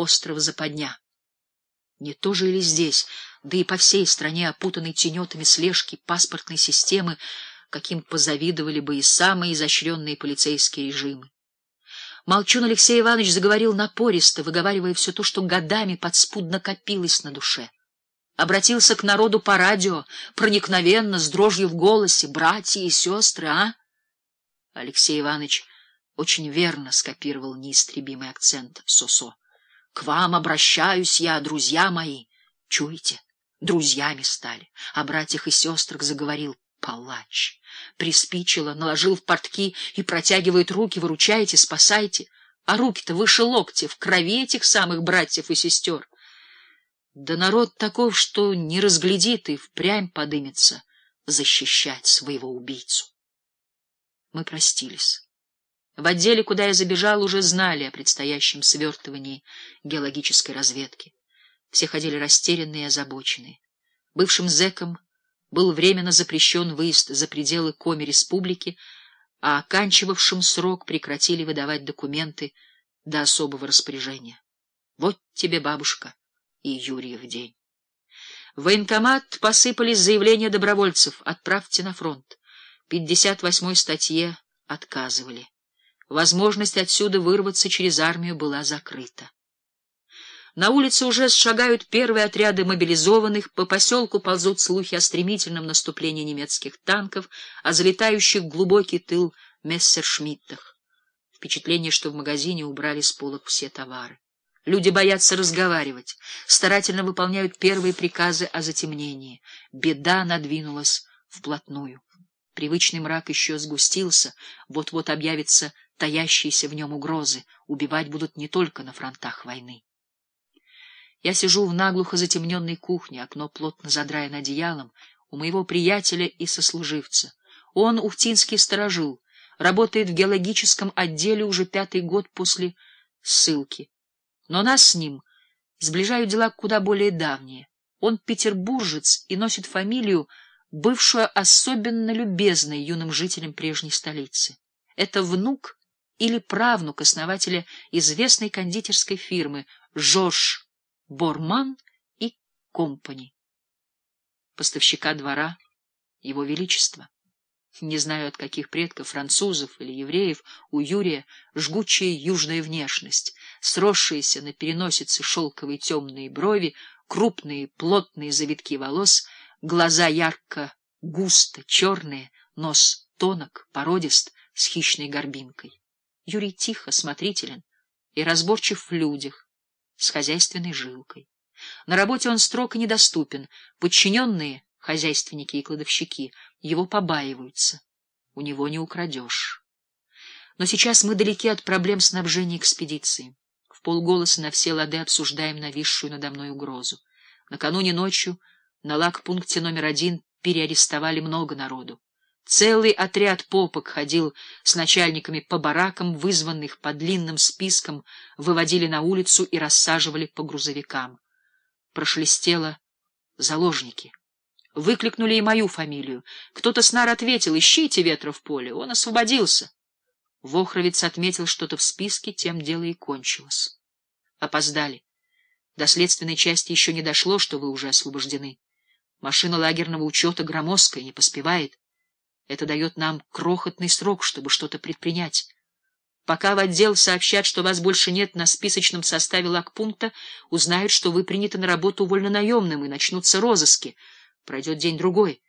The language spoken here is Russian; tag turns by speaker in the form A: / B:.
A: остров Западня. Не то же или здесь, да и по всей стране, опутанной тенетами слежки паспортной системы, каким позавидовали бы и самые изощренные полицейские режимы. Молчун Алексей Иванович заговорил напористо, выговаривая все то, что годами подспудно копилось на душе. Обратился к народу по радио, проникновенно, с дрожью в голосе, братья и сестры, а? Алексей Иванович очень верно скопировал неистребимый акцент Сосо. — К вам обращаюсь я, друзья мои. Чуете? Друзьями стали. О братьях и сестрах заговорил палач. Приспичило, наложил в портки и протягивает руки, выручайте, спасайте. А руки-то выше локти, в крови этих самых братьев и сестер. Да народ таков, что не разглядит и впрямь подымется защищать своего убийцу. Мы простились. В отделе, куда я забежал, уже знали о предстоящем свертывании геологической разведки. Все ходили растерянные и озабоченные. Бывшим зэкам был временно запрещен выезд за пределы Коми-республики, а оканчивавшим срок прекратили выдавать документы до особого распоряжения. Вот тебе, бабушка, и Юрьев день. В военкомат посыпались заявления добровольцев «Отправьте на фронт». 58-й статье отказывали. Возможность отсюда вырваться через армию была закрыта. На улице уже шагают первые отряды мобилизованных, по поселку ползут слухи о стремительном наступлении немецких танков, о залетающих в глубокий тыл мессершмиттах. Впечатление, что в магазине убрали с полок все товары. Люди боятся разговаривать, старательно выполняют первые приказы о затемнении. Беда надвинулась вплотную. Привычный мрак еще сгустился, вот-вот объявятся таящиеся в нем угрозы, убивать будут не только на фронтах войны. Я сижу в наглухо затемненной кухне, окно плотно задраено одеялом, у моего приятеля и сослуживца. Он уфтинский сторожил, работает в геологическом отделе уже пятый год после ссылки. Но нас с ним сближают дела куда более давние. Он петербуржец и носит фамилию, бывшую особенно любезной юным жителям прежней столицы. Это внук или правнук основателя известной кондитерской фирмы Жорж Борман и Компани. Поставщика двора Его Величества. Не знаю, от каких предков, французов или евреев, у Юрия жгучая южная внешность, сросшиеся на переносице шелковые темные брови, крупные плотные завитки волос, глаза ярко, густо, черные, нос тонок, породист, с хищной горбинкой. Юрий тихо, смотрителен и разборчив в людях, с хозяйственной жилкой. На работе он строг и недоступен, подчиненные хозяйственники и кладовщики, его побаиваются. У него не украдешь. Но сейчас мы далеки от проблем снабжения экспедиции. В полголоса на все лады обсуждаем нависшую надо мной угрозу. Накануне ночью на лагпункте номер один переарестовали много народу. Целый отряд попок ходил с начальниками по баракам, вызванных по длинным спискам, выводили на улицу и рассаживали по грузовикам. Прошелестело заложники. Выкликнули и мою фамилию. Кто-то с нар ответил, ищите ветра в поле. Он освободился. Вохровец отметил что-то в списке, тем дело и кончилось. Опоздали. До следственной части еще не дошло, что вы уже освобождены. Машина лагерного учета громоздкая, не поспевает. Это дает нам крохотный срок, чтобы что-то предпринять. Пока в отдел сообщат, что вас больше нет на списочном составе лагпункта, узнают, что вы приняты на работу вольнонаемным, и начнутся розыски. Пройдет день-другой.